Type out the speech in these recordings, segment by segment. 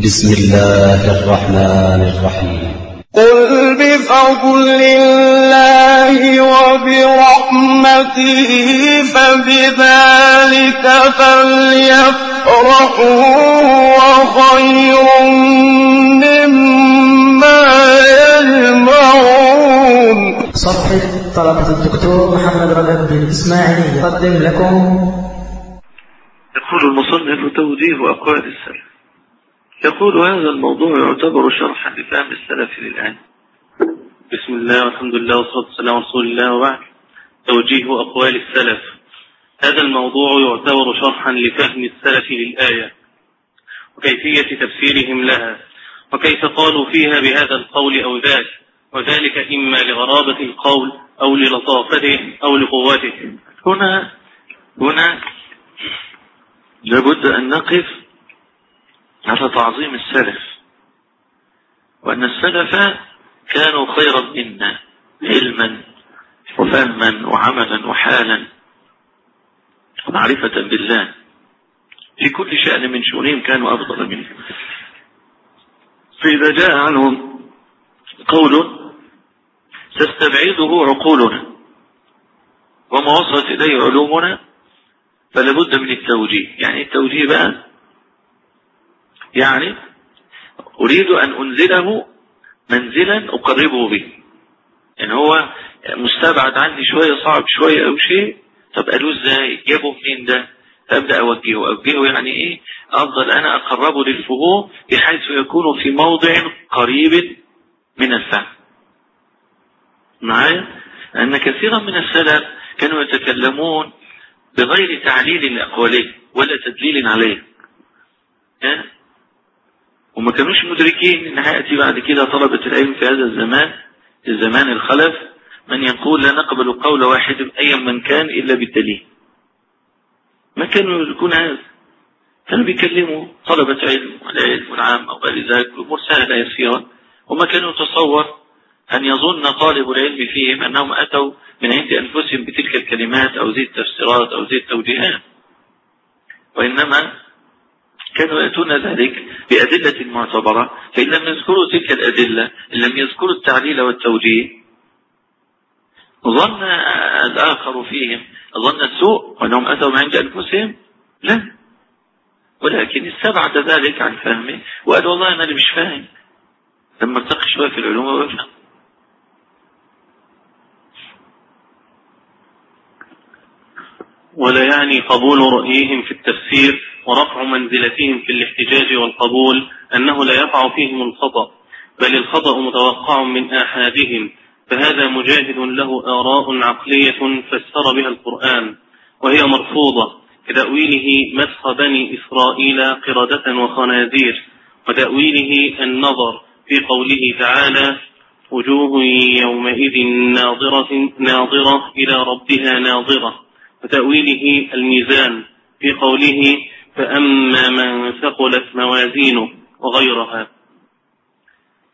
بسم الله الرحمن الرحيم. قل بفضل الله وبرحمته فبذلك فليفرحوا وخير مما يجمعون. صفحة طلبة الدكتور محمد رجب بن إسماعيل يقدم لكم. يقول المصنف توجيه أقوال السلف. يقول هذا الموضوع يعتبر شرحا لفهم السلف للآن. بسم الله والحمد لله والصلاة والسلام على رسول الله وبعد. توجيه أقوال السلف. هذا الموضوع يعتبر شرحا لفهم السلف للآية. وكيفية تفسيرهم لها. وكيف قالوا فيها بهذا القول أو ذاك. وذلك إما لغرابة القول أو للطافته أو لقوته هنا هنا لابد أن نقف على تعظيم السلف. وأن السلف كانوا خيرا منا علما وفهما وعملا وحالا ومعرفة بالله. في كل شأن من شؤونهم كانوا أفضل منه. فإذا جاء عنهم قول تستبعده عقولنا. وما وصلت إليه علومنا فلابد من التوجيه. يعني التوجيه بقى يعني أريد أن أنزله منزلا أقربه به. يعني هو مستبعد عندي شوية صعب شوية أو شيء. طب قالوا إزاي؟ جابوا منين ده؟ فأبدأ أوجهه. أوجهه يعني إيه؟ أفضل أنا أقربه للفهوم بحيث يكون في موضع قريب من الفهم. معايا؟ أن كثيرا من السلف كانوا يتكلمون بغير تعليل لأقوالهم ولا تدليل عليه. وما كانوش مدركين إن هيأتي بعد كده طلبة العلم في هذا الزمان الزمان الخلف من يقول لا نقبل قول واحد أيا من كان إلا بالدليل. ما كانوا يدركون هذا. كانوا بيكلموا طلبة علم والعلم والعام أو غير ذلك امور سهلة يسيرة وما كانوا يتصور أن يظن طالب العلم فيهم أنهم أتوا من عند أنفسهم بتلك الكلمات أو زي التفسيرات أو زي التوجيهات وإنما كانوا يأتون ذلك؟ بأدلة معتبرة فإن لم يذكروا تلك الأدلة إن لم يذكروا التعليل والتوجيه ظن الآخر فيهم ظن السوء وأنهم أتوا من عند أنفسهم؟ لا. ولكن استبعد ذلك عن فهمه وقال والله أنا اللي مش فاهم. لما ارتقي شوية في العلوم وبفهم ولا يعني قبول رأيهم في التفسير ورفع منزلتهم في الاحتجاج والقبول أنه لا يقع فيهم الخطأ بل الخطأ متوقع من آحادهم فهذا مجاهد له آراء عقلية فسر بها القرآن وهي مرفوضة كتأويله مسخ بني إسرائيل قردة وخنازير وتأويله النظر في قوله تعالى وجوه يومئذ ناظرة, ناظرة إلى ربها ناظرة وتأويله الميزان في قوله فأما من ثقلت موازينه وغيرها.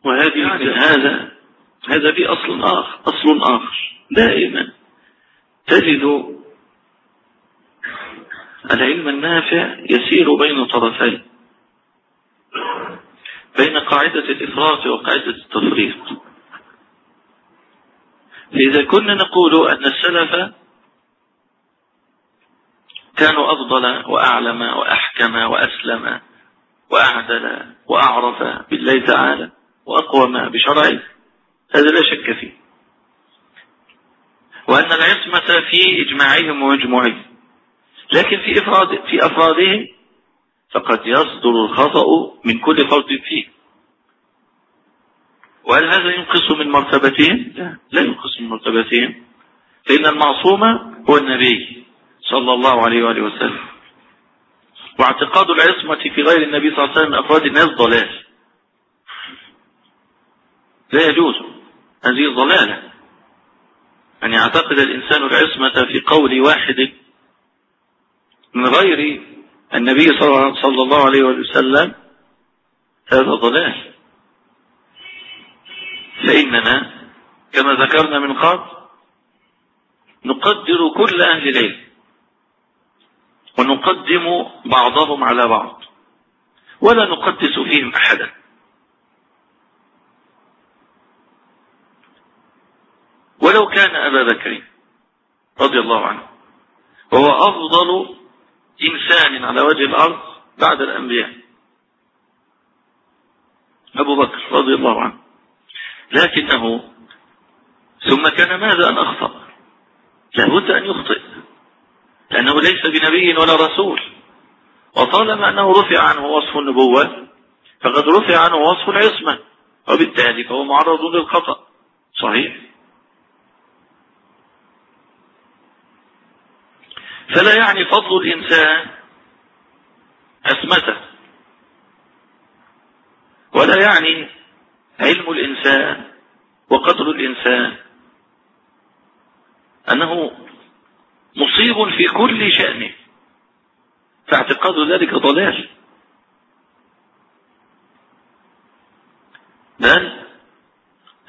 وهذه يعني هذا هذا في أصل آخر أصل آخر. دائما تجد العلم النافع يسير بين طرفين بين قاعدة الإفراط وقاعدة التفريط. فإذا كنا نقول أن السلف كانوا أفضل وأعلم وأحكم وأسلم وأعدل وأعرف بالله تعالى وأقوم بشرعه. هذا لا شك فيه. وأن العصمة في إجماعهم ومجموعهم. لكن في إفراد في أفرادهم فقد يصدر الخطأ من كل فرد فيه. وهل هذا ينقص من مرتبتهم؟ لا لا ينقص من مرتبتهم. فإن المعصوم هو النبي. صلى الله عليه وآله وسلم. واعتقاد العصمة في غير النبي صلى الله عليه وسلم أفراد الناس ضلال. لا يجوز. هذه ضلالة. أن يعتقد الإنسان العصمة في قول واحد من غير النبي صلى الله عليه وسلم هذا ضلال. فإننا كما ذكرنا من قبل نقدر كل أهل العلم ونقدم بعضهم على بعض. ولا نقدس فيهم أحدا. ولو كان أبا بكر رضي الله عنه وهو أفضل إنسان على وجه الأرض بعد الأنبياء. أبو بكر رضي الله عنه. لكنه ثم كان ماذا أن أخطأ؟ لابد أن يخطئ. لأنه ليس بنبي ولا رسول. وطالما أنه رفع عنه وصف النبوة فقد رفع عنه وصف العصمة وبالتالي فهو معرض للخطأ. صحيح؟ فلا يعني فضل الإنسان عصمته ولا يعني علم الإنسان وقدر الإنسان أنه مصيب في كل شأنه فاعتقاد ذلك ضلال. بل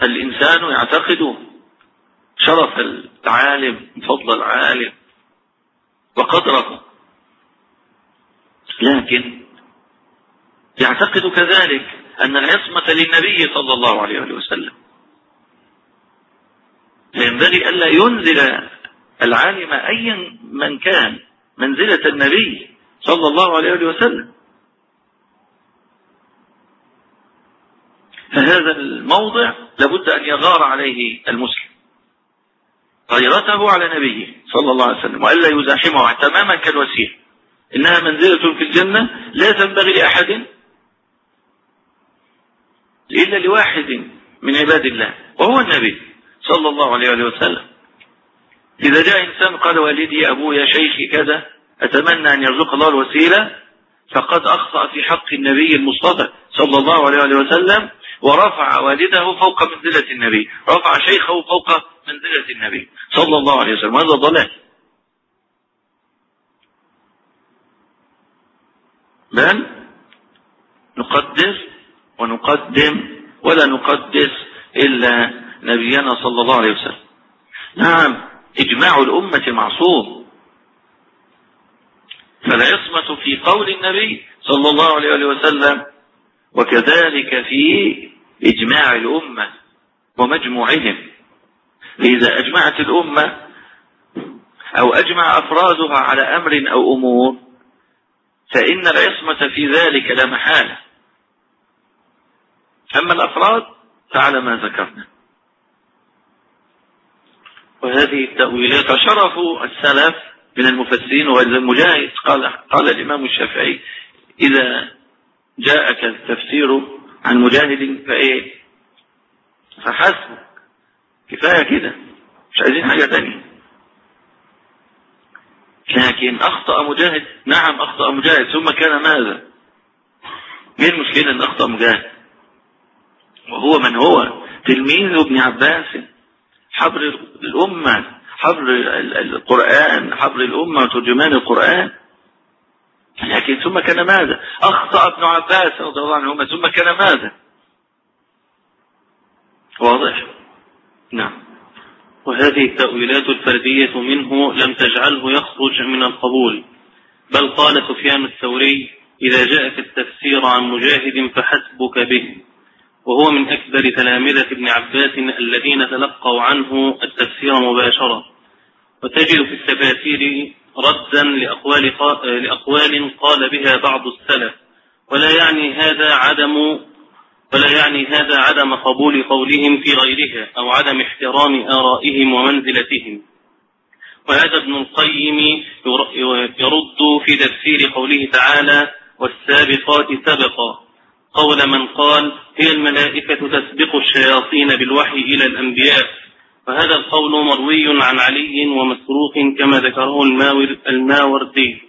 الإنسان يعتقد شرف العالم فضل العالم وقدره. لكن يعتقد كذلك أن العصمة للنبي صلى الله عليه وسلم. فينبغي ألا ينزل العالم أيا من كان منزلة النبي صلى الله عليه وسلم. فهذا الموضع لابد أن يغار عليه المسلم. غيرته على نبيه صلى الله عليه وسلم وألا يزاحمه تماما كالوسيل إنها منزلة في الجنة لا تنبغي لأحد إلا لواحد من عباد الله وهو النبي صلى الله عليه وسلم. إذا جاء إنسان قال والدي أبويا شيخي كذا أتمنى أن يرزق الله الوسيلة فقد أخطأ في حق النبي المصطفى صلى الله عليه وسلم ورفع والده فوق منزلة النبي رفع شيخه فوق منزلة النبي صلى الله عليه وسلم. هذا ضلال. بل نقدس ونقدم ولا نقدس إلا نبينا صلى الله عليه وسلم. نعم. إجماع الأمة معصوم. فالعصمة في قول النبي صلى الله عليه وسلم وكذلك في إجماع الأمة ومجموعهم. فإذا أجمعت الأمة أو أجمع أفرادها على أمر أو أمور فإن العصمة في ذلك لا محالة. أما الأفراد فعلى ما ذكرنا. وهذه التأويلات شرف السلف من المفسرين والمجاهد قال قال الإمام الشافعي إذا جاءك التفسير عن مجاهد فإيه؟ فحسبك. كفاية كده. مش عايزين حاجة تانية. لكن أخطأ مجاهد نعم أخطأ مجاهد. ثم كان ماذا؟ إيه المشكلة أن أخطأ مجاهد؟ وهو من هو؟ تلميذ ابن عباس حبر الأمة حبر القرآن حبر الأمة وترجمان القرآن. لكن ثم كان ماذا؟ أخطأ ابن عباس رضي الله عنهما ثم كان ماذا؟ واضح؟ نعم. وهذه التأويلات الفردية منه لم تجعله يخرج من القبول. بل قال سفيان الثوري إذا جاءك التفسير عن مجاهد فحسبك به. وهو من أكبر تلامذة ابن عباس الذين تلقوا عنه التفسير مباشرة. وتجد في التفاسير ردا لأقوال, لأقوال قال بها بعض السلف. ولا يعني هذا عدم ولا يعني هذا عدم قبول قولهم في غيرها أو عدم احترام آرائهم ومنزلتهم. وهذا ابن القيم يرد في تفسير قوله تعالى والسابقات سبقا. قول من قال هي الملائكة تسبق الشياطين بالوحي إلى الأنبياء. وهذا القول مروي عن علي ومسروق كما ذكره الماوردي.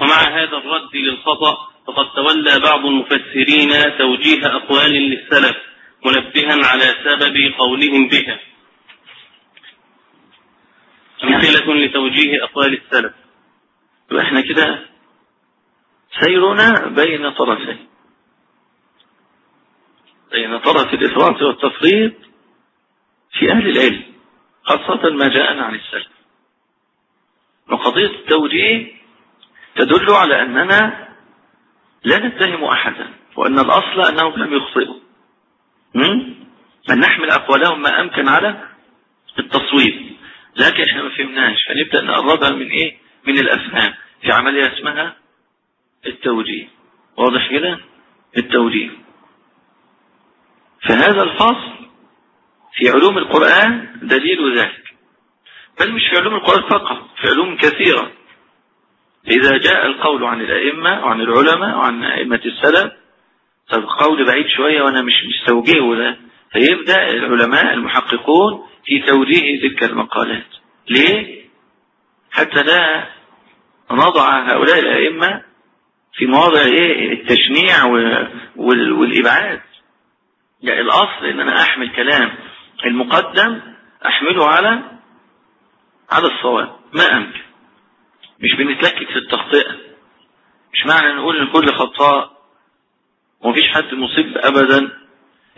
ومع هذا الرد للخطأ فقد تولى بعض المفسرين توجيه أقوال للسلف منبها على سبب قولهم بها. أمثلة لتوجيه أقوال السلف. إحنا كده سيرنا بين طرفين. بين طرف الإفراط والتفريط في أهل العلم خاصة ما جاءنا عن السلف. وقضية التوجيه تدل على أننا لا نتهم أحدا وأن الأصل أنهم لم يخطئوا. أن نحمل أقوالهم ما أمكن على التصويب. لكن إحنا ما فهمناش. فنبدأ نقربها من إيه؟ من الأفهام. في عملية اسمها التوجيه. واضح كده؟ التوجيه. فهذا الفصل في علوم القرآن دليل ذلك. بل مش في علوم القرآن فقط في علوم كثيرة. إذا جاء القول عن الأئمة وعن العلماء وعن أئمة السلف. طب قول بعيد شوية وأنا مش مستوجهه ده. فيبدأ العلماء المحققون في توجيه تلك المقالات. ليه؟ حتى لا نضع هؤلاء الأئمة في مواضع إيه؟ التشنيع والإبعاد. يعني الأصل إن أنا أحمل كلام المقدم أحمله على على الصواب. ما أمكن. مش بنتلكك في التخطئة. مش معنى نقول إن كل خطاء ومفيش حد مصيب ابدا.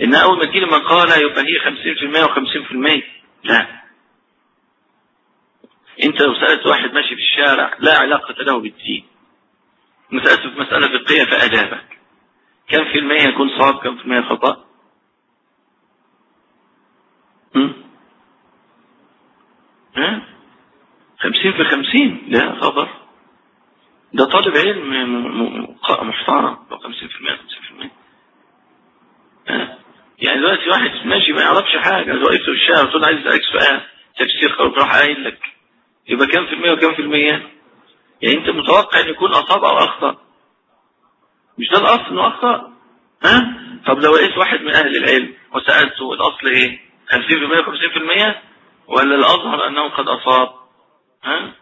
إن أول ما تجيلي مقالة يبقى هي 50% و50% لا. أنت لو سألت واحد ماشي في الشارع لا علاقة له بالدين. مسألة فقهية فأجابك. كم في المية يكون صواب كم في المية خطأ؟ خمسين في خمسين. لا خبر. ده طالب علم محترم. خمسين في المية خمسين في المية. يعني دلوقتي واحد ماشي ما يعرفش حاجة. لو وقفت في الشارع وتقول عايز أسألك سؤال. تفسير خلق راح قايل لك. يبقى كم في المية وكم في المية؟ يعني انت متوقع ان يكون اصاب أو اخطأ. مش ده الاصل انه اخطأ؟ ها؟ طب لو لقيت واحد من أهل العلم وسألته الاصل إيه؟ 50% 50% ولا الأظهر أنه قد أصاب؟ ها؟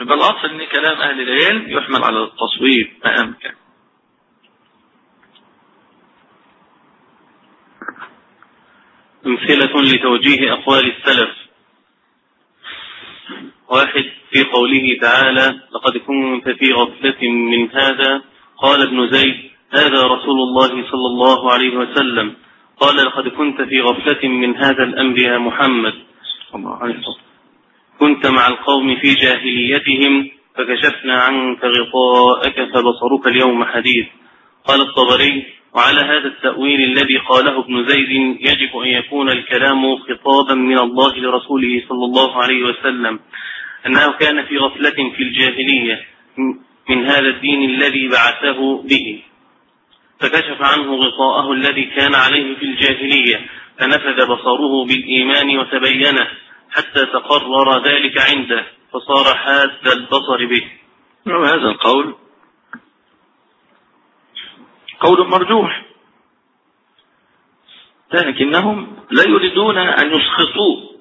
يبقى الأصل إن كلام أهل العلم يحمل على التصويب ما امكن أمثلة لتوجيه أقوال السلف. واحد في قوله تعالى لقد كنت في غفلة من هذا قال ابن زيد هذا رسول الله صلى الله عليه وسلم قال لقد كنت في غفلة من هذا الأمر يا محمد كنت مع القوم في جاهليتهم فكشفنا عنك غطاءك فبصرك اليوم حديث قال الطبري وعلى هذا التأويل الذي قاله ابن زيد يجب أن يكون الكلام خطابا من الله لرسوله صلى الله عليه وسلم أنه كان في غفلة في الجاهلية من هذا الدين الذي بعثه به. فكشف عنه غطاءه الذي كان عليه في الجاهلية فنفذ بصره بالإيمان وتبينه حتى تقرر ذلك عنده فصار حاد البصر به. وهذا القول؟ قول مرجوح. لكنهم لا يريدون أن يسخطوه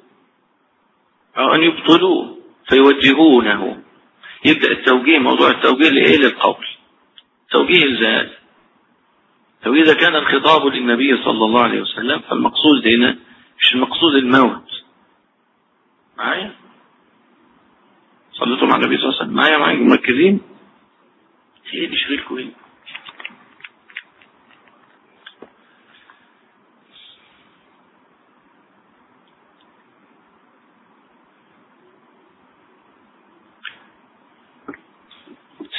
أو أن يبطلوه. فيوجهونه. يبدأ التوجيه موضوع التوجيه لإيه؟ للقول. توجيه الذات لو إذا كان الخطاب للنبي صلى الله عليه وسلم فالمقصود هنا مش المقصود الموت. معايا؟ صليتم على النبي صلى الله عليه وسلم. معايا معايا مركزين إيه اللي شغلكم إيه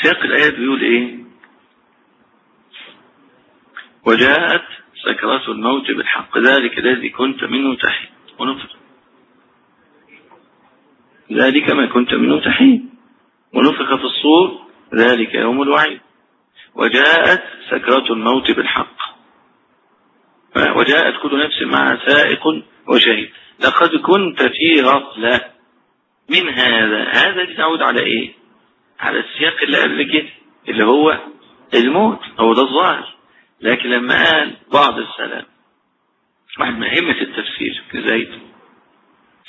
سياق الآيات بيقول إيه؟ وجاءت سكرات الموت بالحق. ذلك الذي كنت منه تحيد ونفر. ذلك ما كنت منه تحيد ونفخ في الصور. ذلك يوم الوعيد. وجاءت سكرات الموت بالحق. وجاءت كل نفس مع سائق وشهيد. لقد كنت في غفلة. من هذا؟ هذا تعود على إيه؟ على السياق اللي قبل كده اللي هو الموت هو ده الظاهر. لكن لما قال بعض السلام واحد من أئمة التفسير كزيد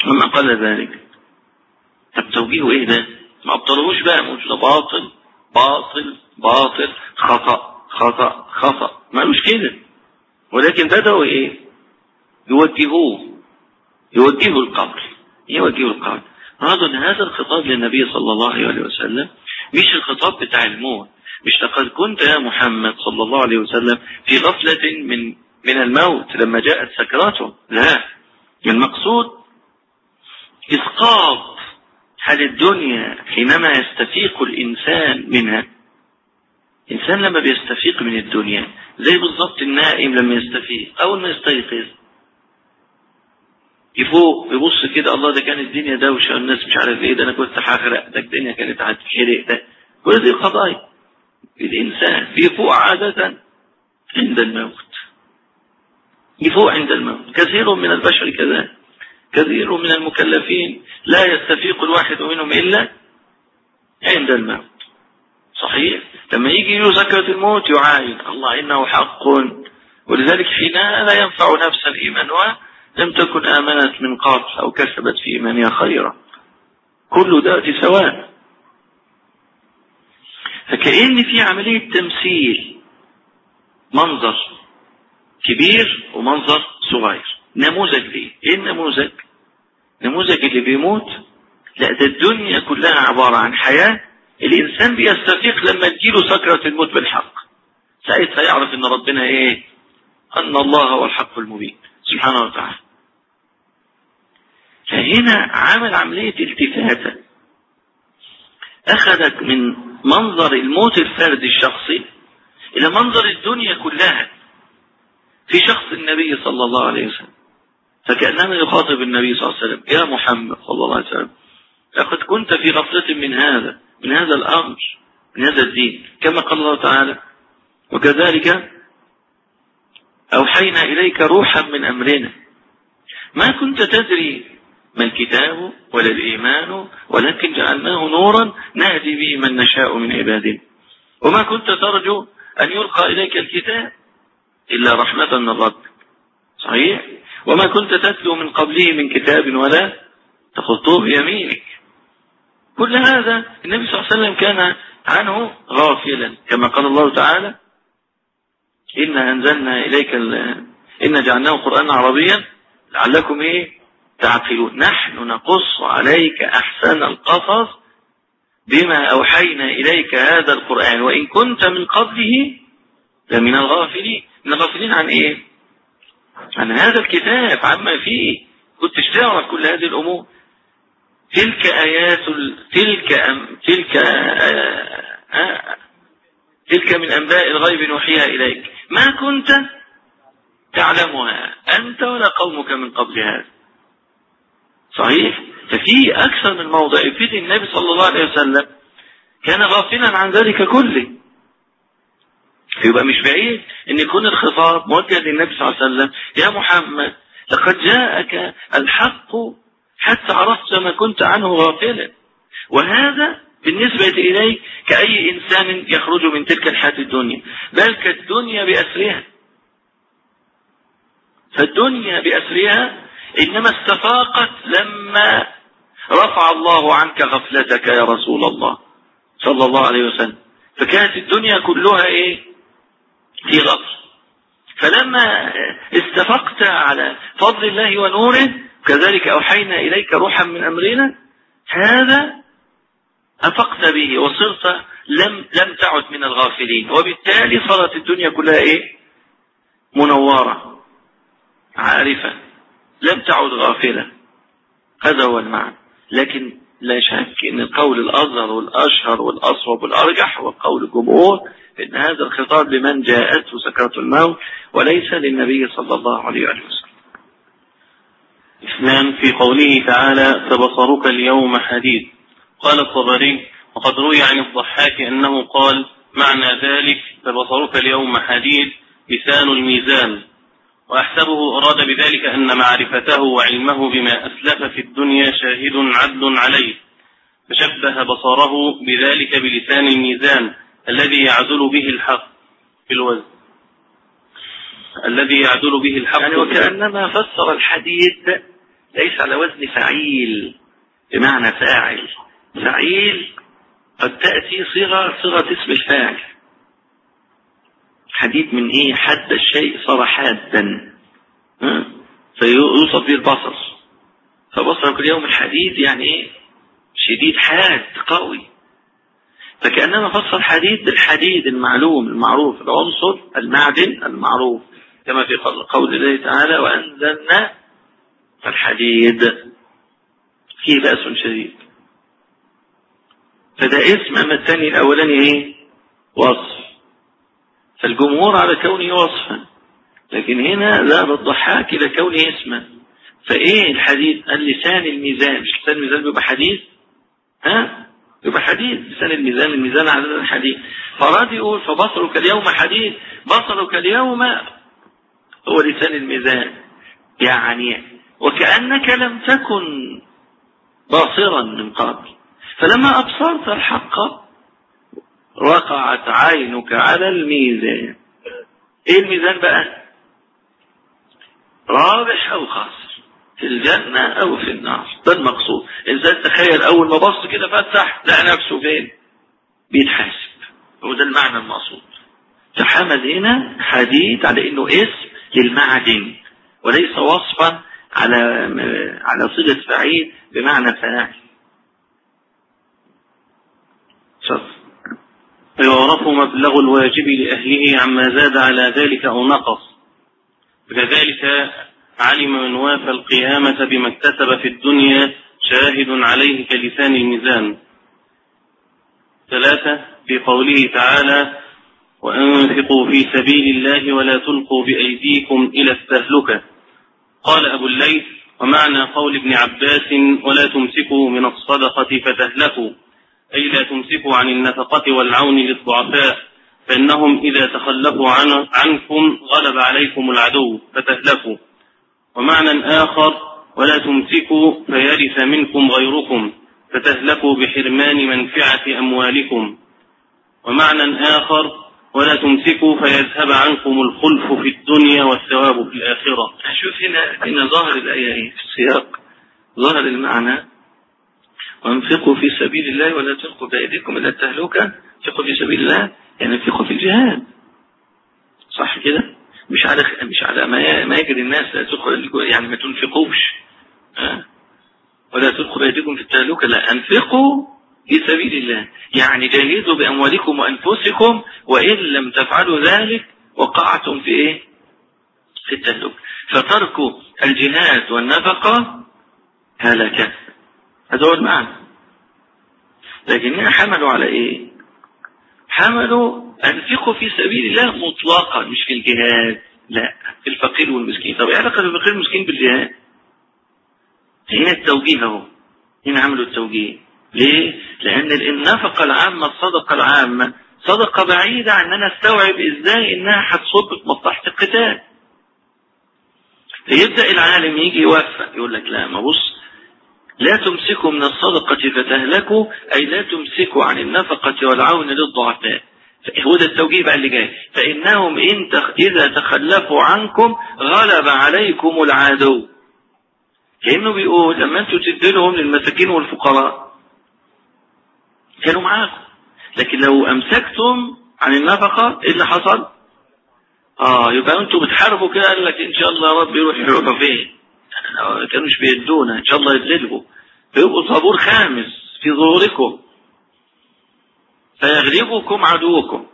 لما قال ذلك. طب توجيهه إيه ده؟ ما ابطلوش بقى مش ده باطل باطل باطل خطأ خطأ خطأ. مالوش كده. ولكن بدأوا إيه؟ يوجهوه يوجهوا القول يوجهوا القول أن هذا الخطاب للنبي صلى الله عليه وسلم مش الخطاب بتاع الموت. مش لقد كنت يا محمد صلى الله عليه وسلم في غفلة من من الموت لما جاءت سكراته لا. المقصود إسقاط حال الدنيا حينما يستفيق الإنسان منها. إنسان لما بيستفيق من الدنيا زي بالظبط النائم لما يستفيق أول ما يستيقظ يفوق يبص كده الله ده كانت الدنيا دوشة والناس مش عارف إيه ده أنا كنت هغرق ده الدنيا كانت هتتحرق ده كل دي قضايا. الإنسان بيفوق عادة عند الموت. يفوق عند الموت. كثير من البشر كذلك كثير من المكلفين لا يستفيق الواحد منهم إلا عند الموت. صحيح؟ لما يجي له سكرة الموت يعاين. الله إنه حق. ولذلك حينها لا ينفع نفسا إيمانها لم تكن آمنت من قبل أو كسبت في إيمانها خيرا. كل ذات سواء. فكأن في عملية تمثيل منظر كبير ومنظر صغير. نموذج ليه؟ إيه النموذج؟ نموذج اللي بيموت؟ لا ده الدنيا كلها عبارة عن حياة الإنسان بيستفيق لما تجيله سكرة الموت بالحق. ساعتها يعرف إن ربنا إيه؟ أن الله هو الحق المبين. سبحانه وتعالى. فهنا عمل عملية التفاتة. أخذك من منظر الموت الفردي الشخصي إلى منظر الدنيا كلها في شخص النبي صلى الله عليه وسلم. فكأنما يخاطب النبي صلى الله عليه وسلم. يا محمد صلى الله عليه وسلم لقد كنت في غفلة من هذا من هذا الأمر من هذا الدين كما قال الله تعالى. وكذلك أوحينا إليك روحا من أمرنا. ما كنت تدري ما الكتاب ولا الإيمان ولكن جعلناه نورا نهدي به من نشاء من عبادنا وما كنت ترجو أن يلقى إليك الكتاب إلا رحمة من ربك. صحيح؟ وما كنت تتلو من قبله من كتاب ولا تخطوه بيمينك. كل هذا النبي صلى الله عليه وسلم كان عنه غافلا كما قال الله تعالى إنا أنزلنا إليك إن جعلناه قرآن عربيا لعلكم إيه؟ تعقلون. نحن نقص عليك أحسن القصص بما أوحينا إليك هذا القرآن وإن كنت من قبله لمن الغافلين. من الغافلين عن إيه؟ عن هذا الكتاب عما فيه. كنت تعرف كل هذه الأمور. تلك آيات تلك أم تلك آه آه تلك من أنباء الغيب نوحيها إليك. ما كنت تعلمها أنت ولا قومك من قبل هذا. صحيح؟ ففي أكثر من موضع يفيد النبي صلى الله عليه وسلم كان غافلا عن ذلك كله. يبقى مش بعيد إن يكون الخطاب موجه للنبي صلى الله عليه وسلم. يا محمد لقد جاءك الحق حتى عرفت ما كنت عنه غافلا. وهذا بالنسبة إليك كأي إنسان يخرج من تلك الحياة الدنيا. بل كالدنيا بأسرها. فالدنيا بأسرها إنما استفاقت لما رفع الله عنك غفلتك يا رسول الله صلى الله عليه وسلم. فكانت الدنيا كلها إيه؟ في غفل. فلما استفقت على فضل الله ونوره كذلك أوحينا إليك روحا من أمرنا هذا أفقت به وصرت لم لم تعد من الغافلين. وبالتالي صارت الدنيا كلها إيه؟ منورة. عارفة. لم تعد غافلة. هذا هو المعنى. لكن لا شك إن القول الأظهر والأشهر والأصوب والأرجح هو قول الجمهور إن هذا الخطاب لمن جاءته سكرة الموت وليس للنبي صلى الله عليه وسلم. إثنان في قوله تعالى فبصرك اليوم حديد. قال الطبري وقد روي عن الضحاك أنه قال معنى ذلك فبصرك اليوم حديد لسان الميزان وأحسبه أراد بذلك أن معرفته وعلمه بما أسلف في الدنيا شاهد عدل عليه فشبه بصره بذلك بلسان الميزان الذي يعدل به الحق في الوزن. الذي يعدل به الحق يعني وكأنما فسر الحديد ليس على وزن فعيل بمعنى فاعل. فعيل قد تأتي صيغة صيغة اسم الفاعل. حديد من إيه؟ حد الشيء صار حادا. فيوصف به البصر. فبصرك اليوم الحديد يعني إيه؟ شديد حاد قوي. فكأنما فسر حديد بالحديد المعلوم المعروف. العنصر المعدن المعروف. كما في قول الله تعالى وأنزلنا الحديد. فيه بأس شديد. فده اسم أما الثاني الأولاني إيه؟ وصف. الجمهور على كونه وصفا لكن هنا ذهب الضحاك إلى كونه اسما فإيه الحديث؟ قال لسان الميزان. مش لسان الميزان بيبقى حديث؟ ها؟ يبقى حديث. لسان الميزان الميزان على الحديث فراد يقول فبصرك اليوم حديث. بصرك اليوم هو لسان الميزان. يعني وكأنك لم تكن باصرا من قبل. فلما أبصرت الحق وقعت عينك على الميزان. إيه الميزان بقى؟ رابح أو خاسر في الجنة أو في النار. ده المقصود. الإنسان تخيل أول ما بص كده فتح لقى نفسه فين؟ بيتحاسب. هو ده المعنى المقصود. فحمد هنا حديد على إنه اسم للمعدن وليس وصفا على على صيغة فعيل بمعنى فاعل. فيعرف مبلغ الواجب لأهله عما زاد على ذلك أو نقص. وكذلك علم من وافى القيامة بما اكتسب في الدنيا شاهد عليه كلسان الميزان. ثلاثة في قوله تعالى وأنفقوا في سبيل الله ولا تلقوا بأيديكم إلى التهلكة قال أبو الليث ومعنى قول ابن عباس ولا تمسكوا من الصدقة فتهلكوا أي لا تمسكوا عن النفقة والعون للضعفاء فإنهم إذا تخلفوا عن عنكم غلب عليكم العدو فتهلكوا. ومعنى آخر ولا تمسكوا فيرث منكم غيركم فتهلكوا بحرمان منفعة أموالكم. ومعنى آخر ولا تمسكوا فيذهب عنكم الخلف في الدنيا والثواب في الآخرة. شوف هنا هنا ظاهر الآية؟ في السياق. ظاهر المعنى وانفقوا في سبيل الله ولا تلقوا بأيديكم إلى التهلكة. انفقوا في سبيل الله يعني انفقوا في الجهاد. صح كده؟ مش على مش على ما ما يجري الناس لا تدخل يعني ما تنفقوش. ها؟ ولا تلقوا بأيديكم في التهلكة. لا انفقوا في سبيل الله. يعني جاهدوا بأموالكم وأنفسكم وإن لم تفعلوا ذلك وقعتم في إيه؟ في التهلكة. فترك الجهاد والنفقة هلكة. المعنى لكن هنا حملوا على إيه؟ حملوا أنفقوا في سبيل الله مطلقا مش في الجهاد لا في الفقير والمسكين. طب إيه علاقة الفقير والمسكين بالجهاد؟ هنا التوجيه أهو. هنا عملوا التوجيه. ليه؟ لأن النفقة العامة الصدقة العامة صدقة بعيدة عن أن أنا أستوعب إزاي إنها هتصب في مصلحة القتال. فيبدأ العالم يجي يوفق يقول لك لا ما بص لا تمسكوا من الصدقة فتهلكوا أي لا تمسكوا عن النفقة والعون للضعفاء. هو ده التوجيه بقى اللي جاي. فإنهم إن تخ... إذا تخلفوا عنكم غلب عليكم العدو. كأنه بيقول لما أنتوا تدوا لهم للمساكين والفقراء. كانوا معاكم. لكن لو أمسكتم عن النفقة إيه اللي حصل؟ آه يبقى أنتوا بتحاربوا كده قال لك إن شاء الله رب يروح يروحوا فين؟ كانوش بيدونا إن شاء الله يدلوا فيبقوا طابور خامس في ظهوركم. فيغلبكم عدوكم.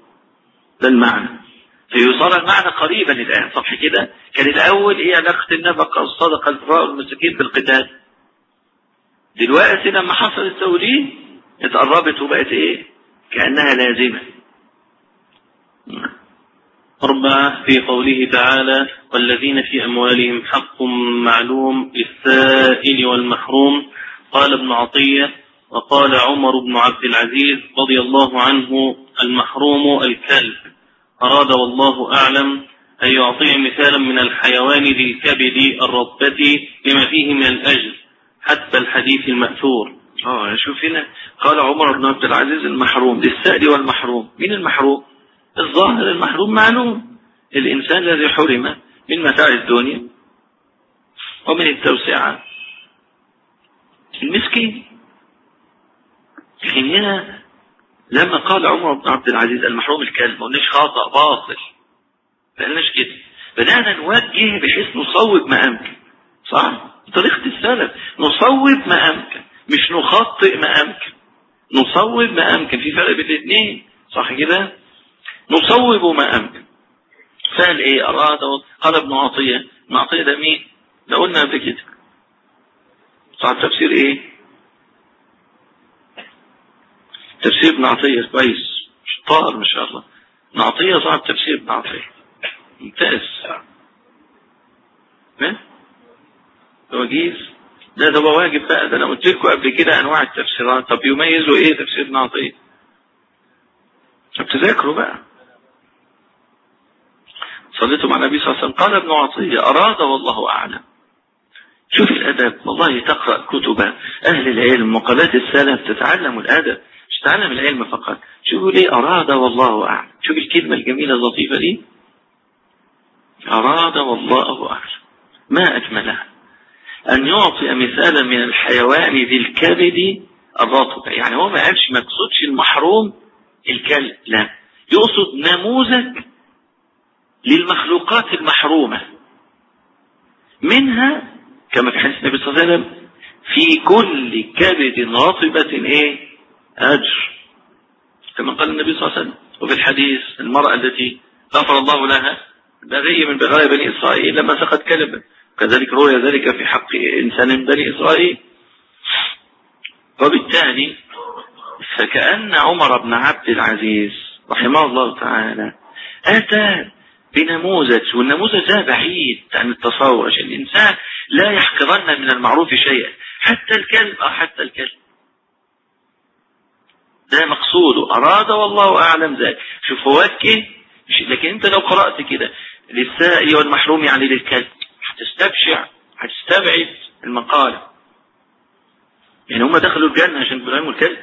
ده المعنى. فيصار المعنى قريبا الآن. صح كده؟ كان الأول إيه علاقة النفقة والصدقة الفقراء والمساكين بالقتال. دلوقتي لما حصل التوليد اتقربت وبقت إيه؟ كأنها لازمة. أربعة في قوله تعالى والذين في أموالهم حق معلوم للسائل والمحروم. قال ابن عطية وقال عمر بن عبد العزيز رضي الله عنه المحروم الكلب. أراد والله أعلم أن يعطي مثالا من الحيوان ذي الكبد الربة لما فيه من الأجر حتى الحديث المأثور. آه شوف هنا قال عمر بن عبد العزيز المحروم للسائل والمحروم. مين المحروم؟ الظاهر المحروم معلوم. الإنسان الذي حرم من متاع الدنيا ومن التوسعة. المسكين. لكن هنا لما قال عمر بن عبد العزيز المحروم الكلب ما قلناش خطأ باطل. ما قلناش كده. بدأنا نوجه بحيث نصوب ما أمكن. صح؟ طريقة السلف. نصوب ما أمكن. مش نخطئ ما أمكن. نصوب ما أمكن. في فرق بين الاثنين. صح كده؟ نصوب ما أمكن. فقال إيه؟ أراد. قال ابن عطية. ابن عطية ده مين؟ ده قلنا قبل كده. صار تفسير إيه؟ تفسير ابن عطية كويس. شطار ما شاء الله. ابن عطية صاحب تفسير ابن عطية ممتاز ما وجيز. ده ده واجب بقى. ده أنا قلت لكم قبل كده انواع التفسيرات. طب يميزوا إيه تفسير ابن عطية طب تذاكروا بقى. صليتوا مع النبي صلى الله عليه وسلم. قال ابن عطية أراد والله أعلم. شوف الأدب والله تقرأ كتب أهل العلم مقالات السلف تتعلم الأدب مش تتعلم العلم فقط. شوفوا ليه أراد والله أعلم. شوف الكلمة الجميلة اللطيفة دي. أراد والله أعلم. ما أجملها. أن يعطي مثالا من الحيوان ذي الكبد الرطب. يعني هو ما قالش ما يقصدش المحروم الكلب لا. يقصد نموذج للمخلوقات المحرومة. منها كما في حديث النبي صلى الله عليه وسلم في كل كبد رطبة إيه؟ أجر. كما قال النبي صلى الله عليه وسلم وفي الحديث المرأة التي غفر الله لها بغية من بغايا بني إسرائيل لما سقط كلبا. كذلك روي ذلك في حق إنسان من بني إسرائيل. وبالتالي فكأن عمر بن عبد العزيز رحمه الله تعالى أتى بنموذج والنموذج ده بعيد عن التصور عشان الإنسان لا يحقرن من المعروف شيئا. حتى الكلب أو حتى الكلب. ده مقصوده أراد والله أعلم ذلك. شوف وجه لكن أنت لو قرأت كده للسائل والمحروم يعني للكلب هتستبشع هتستبعد المقالة يعني هم دخلوا الجنة عشان بيغنموا الكلب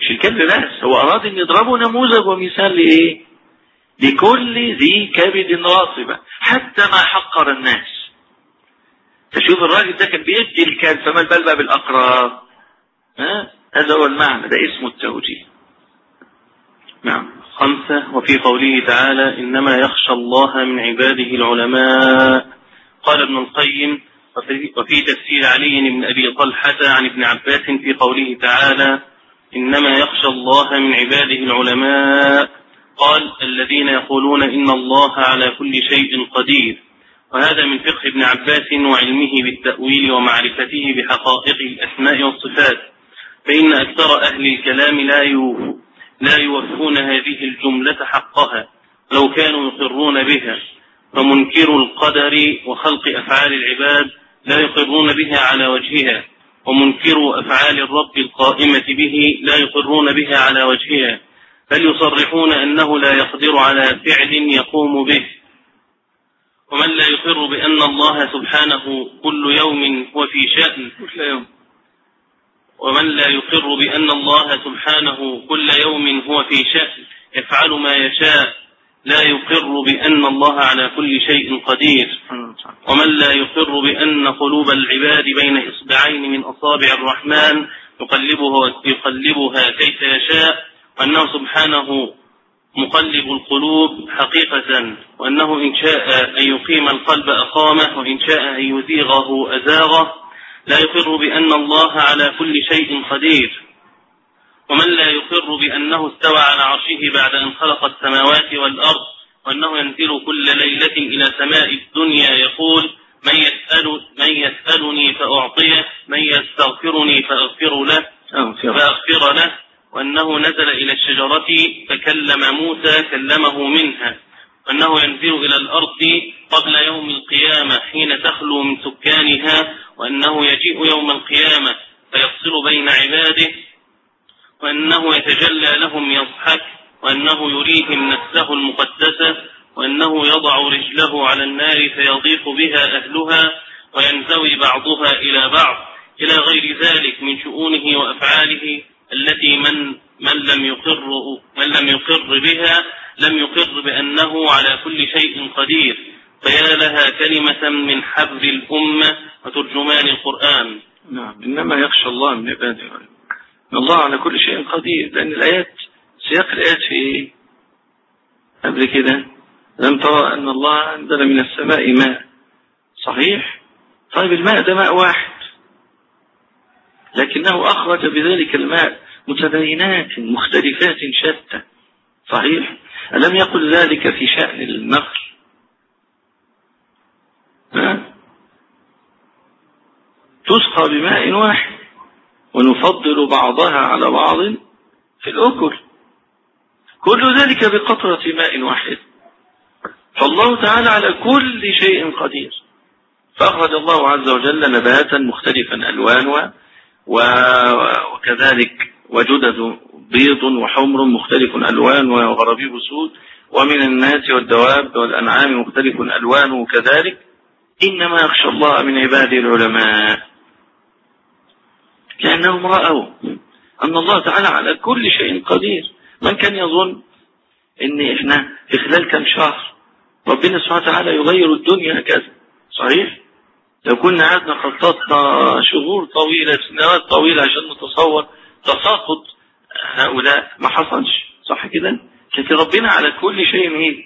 مش الكلب بس هو أراد أن يضربوا نموذج ومثال لإيه؟ لكل ذي كبد ناصبة حتى ما حقر الناس. تشوف الراجل ده كان بيدي الكلب فما البال بقى بالأقرار ها؟ هذا هو المعنى ده اسمه التوجيه. نعم. خمسة وفي قوله تعالى إنما يخشى الله من عباده العلماء. قال ابن القيم وفي, وفي تفسير علي بن أبي طلحة عن ابن عباس في قوله تعالى إنما يخشى الله من عباده العلماء. قال الذين يقولون إن الله على كل شيء قدير. وهذا من فقه ابن عباس وعلمه بالتأويل ومعرفته بحقائق الأسماء والصفات فإن أكثر أهل الكلام لا لا يوفون هذه الجملة حقها لو كانوا يقرون بها فمنكر القدر وخلق أفعال العباد لا يقرون بها على وجهها ومنكر أفعال الرب القائمة به لا يقرون بها على وجهها بل يصرحون أنه لا يقدر على فعل يقوم به. ومن لا يقر بأن الله سبحانه كل يوم هو في شأن. كل يوم. ومن لا يقر بأن الله سبحانه كل يوم هو في شأن. يفعل ما يشاء. لا يقر بأن الله على كل شيء قدير. ومن لا يقر بأن قلوب العباد بين إصبعين من أصابع الرحمن يقلبها, يقلبها كيف يشاء. وأنه سبحانه مقلب القلوب حقيقة وأنه إن شاء أن يقيم القلب أقامه وإن شاء أن يزيغه أزاغه لا يقر بأن الله على كل شيء قدير. ومن لا يقر بأنه استوى على عرشه بعد أن خلق السماوات والأرض وأنه ينزل كل ليلة إلى سماء الدنيا يقول من يسأل من يسألني فأعطيه من يستغفرني فأغفر له فأغفر له. وأنه نزل إلى الشجرة فكلم موسى كلمه منها وأنه ينزل إلى الأرض قبل يوم القيامة حين تخلو من سكانها وأنه يجيء يوم القيامة فيفصل بين عباده وأنه يتجلى لهم يضحك وأنه يريهم نفسه المقدسة وأنه يضع رجله على النار فيضيق بها أهلها وينزوي بعضها إلى بعض إلى غير ذلك من شؤونه وأفعاله التي من من لم يقر من لم يقر بها لم يقر بأنه على كل شيء قدير. فيا لها كلمة من حبر الأمة وترجمان القرآن. نعم إنما يخشى الله من عباده. الله على كل شيء قدير. لأن الآيات سياق الآيات في؟ قبل كده لم ترى أن الله أنزل من السماء ماء. صحيح؟ طيب الماء ده ماء واحد. لكنه أخرج بذلك الماء متباينات مختلفات شتى. صحيح؟ ألم يقل ذلك في شأن النخل؟ تسقى بماء واحد ونفضل بعضها على بعض في الأكل. كل ذلك بقطرة ماء واحد. فالله تعالى على كل شيء قدير. فأخرج الله عز وجل نباتا مختلفا ألوانها وكذلك وجدد بيض وحمر مختلف ألوان وغرابيب سود ومن الناس والدواب والأنعام مختلف ألوانه كذلك إنما يخشى الله من عباده العلماء. لأنهم رأوا أن الله تعالى على كل شيء قدير. من كان يظن أن إحنا في خلال كم شهر ربنا سبحانه وتعالى يغير الدنيا هكذا؟ صحيح؟ لو كنا قعدنا خططنا شهور طويلة سنوات طويلة عشان نتصور تساقط هؤلاء. ما حصلش. صح كده؟ لكن ربنا على كل شيء إيه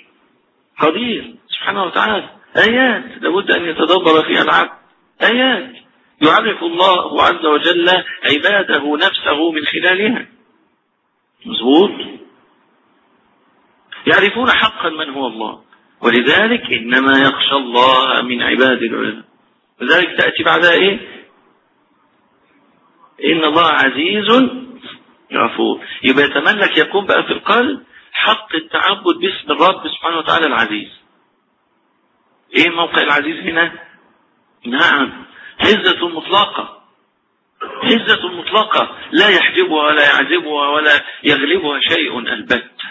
قدير. سبحانه وتعالى. آيات. لابد أن يتدبر فيها العبد آيات. يعرف الله عز وجل عباده نفسه من خلالها. مظبوط؟ يعرفون حقا من هو الله. ولذلك إنما يخشى الله من عباد العلماء. لذلك تأتي بعدها إيه؟ إن الله عزيز غفور. يبقى يتملك يكون بقى في القلب حق التعبد باسم الرب سبحانه وتعالى العزيز. إيه موقع العزيز هنا؟ نعم. عزة مطلقة. عزة مطلقة. لا يحجبها ولا يعذبها ولا يغلبها شيء البتة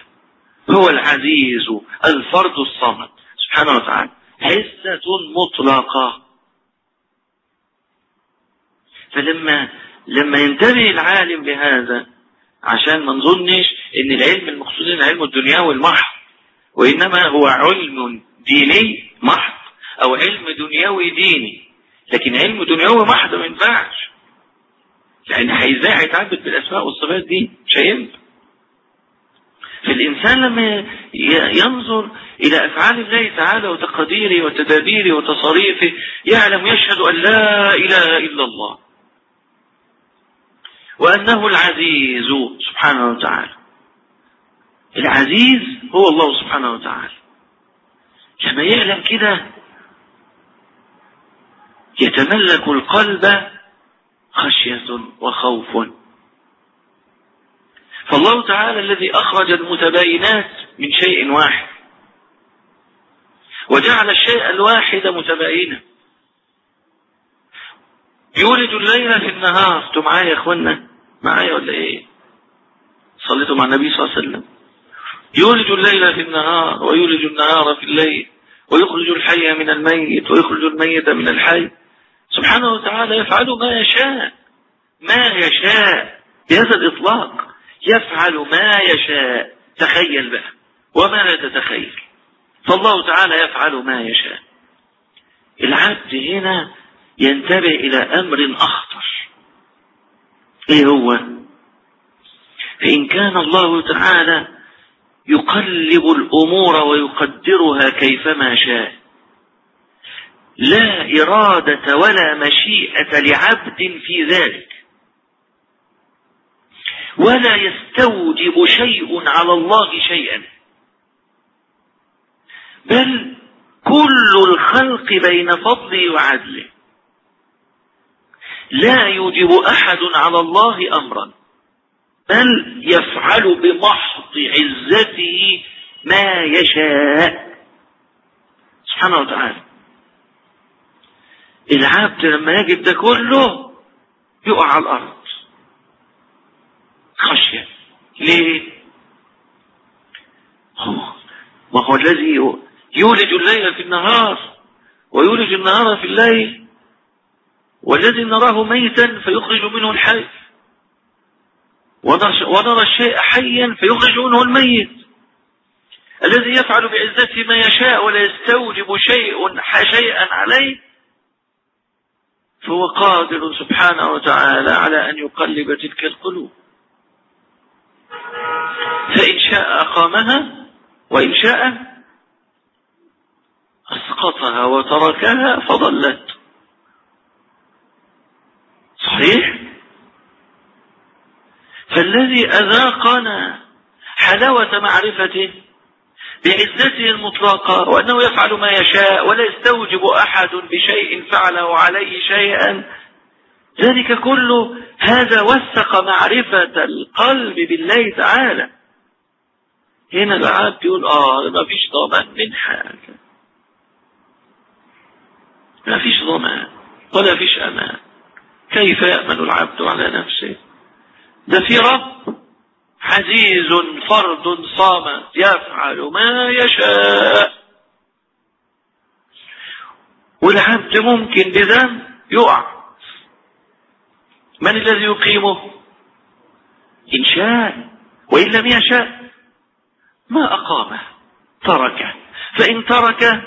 هو العزيز الفرد الصمد سبحانه وتعالى. عزة مطلقة. فلما لما ينتبه العالم لهذا عشان ما نظنش إن العلم المقصود العلم الدنيوي المحض وإنما هو علم ديني محض أو علم دنيوي ديني. لكن علم دنيوي محض ما ينفعش. لأن إزاي هيتعبد بالأسماء والصفات دي؟ مش هينفع. فالإنسان لما ينظر إلى أفعال الله تعالى وتقديره وتدابيره وتصاريفه يعلم يشهد أن لا إله إلا الله. وأنه العزيز سبحانه وتعالى. العزيز هو الله سبحانه وتعالى. لما يعلم كده يتملك القلب خشية وخوف. فالله تعالى الذي أخرج المتباينات من شيء واحد وجعل الشيء الواحد متباينا. يولج الليل في النهار. أنتوا معايا يا اخوانا؟ معايا ولا إيه؟ صليتوا مع النبي صلى الله عليه وسلم. يولج الليل في النهار ويولج النهار في الليل ويخرج الحي من الميت ويخرج الميت من الحي. سبحانه وتعالى يفعل ما يشاء. ما يشاء. بهذا الإطلاق يفعل ما يشاء. تخيل بقى. وما لا تتخيل. فالله تعالى يفعل ما يشاء. العبد هنا ينتبه إلى أمر أخطر إيه هو؟ فإن كان الله تعالى يقلب الأمور ويقدرها كيفما شاء. لا إرادة ولا مشيئة لعبد في ذلك. ولا يستوجب شيء على الله شيئا. بل كل الخلق بين فضله وعدله. لا يوجب أحد على الله أمرا بل يفعل بمحض عزته ما يشاء. سبحانه وتعالى. العبد لما يجد ده كله يقع على الأرض. خشية. ليه؟ هو ما هو الذي يولج الليل في النهار ويولج النهار في الليل والذي نراه ميتا فيخرج منه الحي. ونرى الشيء حيا فيخرج منه الميت. الذي يفعل بعزته ما يشاء ولا يستوجب شيء شيئا عليه فهو قادر سبحانه وتعالى على أن يقلب تلك القلوب. فإن شاء أقامها وإن شاء أسقطها وتركها فضلت. صحيح؟ فالذي أذاقنا حلاوة معرفته بعزته المطلقة وأنه يفعل ما يشاء ولا يستوجب أحد بشيء فعله عليه شيئا ذلك كله هذا وثق معرفة القلب بالله تعالى. هنا العبد يقول آه ما فيش ضمان من حاجة. ما فيش ضمان ولا فيش أمان. كيف يأمن العبد على نفسه؟ ده في رب عزيز فرد صامت يفعل ما يشاء. والعبد ممكن بذنب يقع. من الذي يقيمه؟ إن شاء وإن لم يشاء ما أقامه تركه. فإن تركه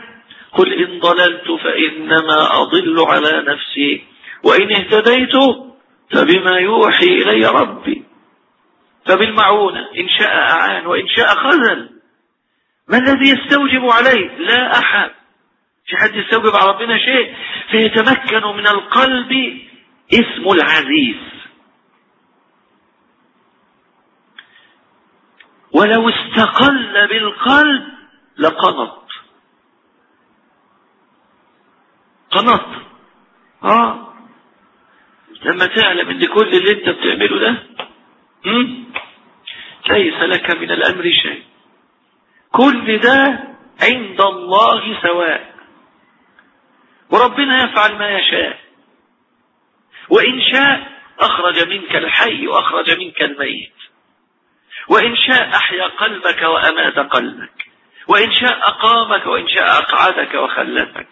قل إن ضللت فإنما أضل على نفسي. وإن اهتديت فبما يوحي إلي ربي. فبالمعونة إن شاء أعان وإن شاء خذل. ما الذي يستوجب عليه؟ لا أحد. في حد يستوجب على ربنا شيء. فيتمكن من القلب اسم العزيز. ولو استقل بالقلب لقنط. قنط. آه. لما تعلم إن كل اللي أنت بتعمله ده؟ ليس لك من الأمر شيء. كل ده عند الله سواء. وربنا يفعل ما يشاء. وإن شاء أخرج منك الحي وأخرج منك الميت. وإن شاء أحيا قلبك وأمات قلبك. وإن شاء أقامك وإن شاء أقعدك وخلفك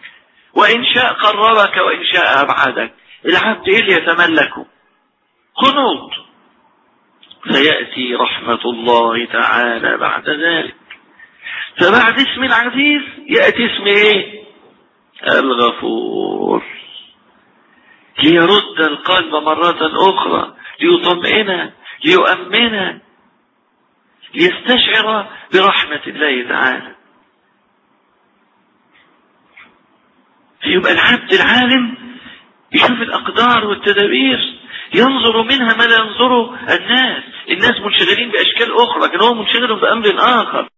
وإن شاء قربك وإن شاء أبعدك. العبد إيه اللي يتملكه قنوط فيأتي رحمة الله تعالى بعد ذلك. فبعد اسم العزيز يأتي اسم إيه؟ الغفور. ليرد القلب مرة أخرى ليطمئنه ليؤمنه ليستشعر برحمة الله تعالى. فيبقى العبد العالم يشوف الأقدار والتدابير ينظر منها ما لا ينظره الناس. الناس منشغلين بأشكال أخرى لكن هو منشغل بأمر آخر.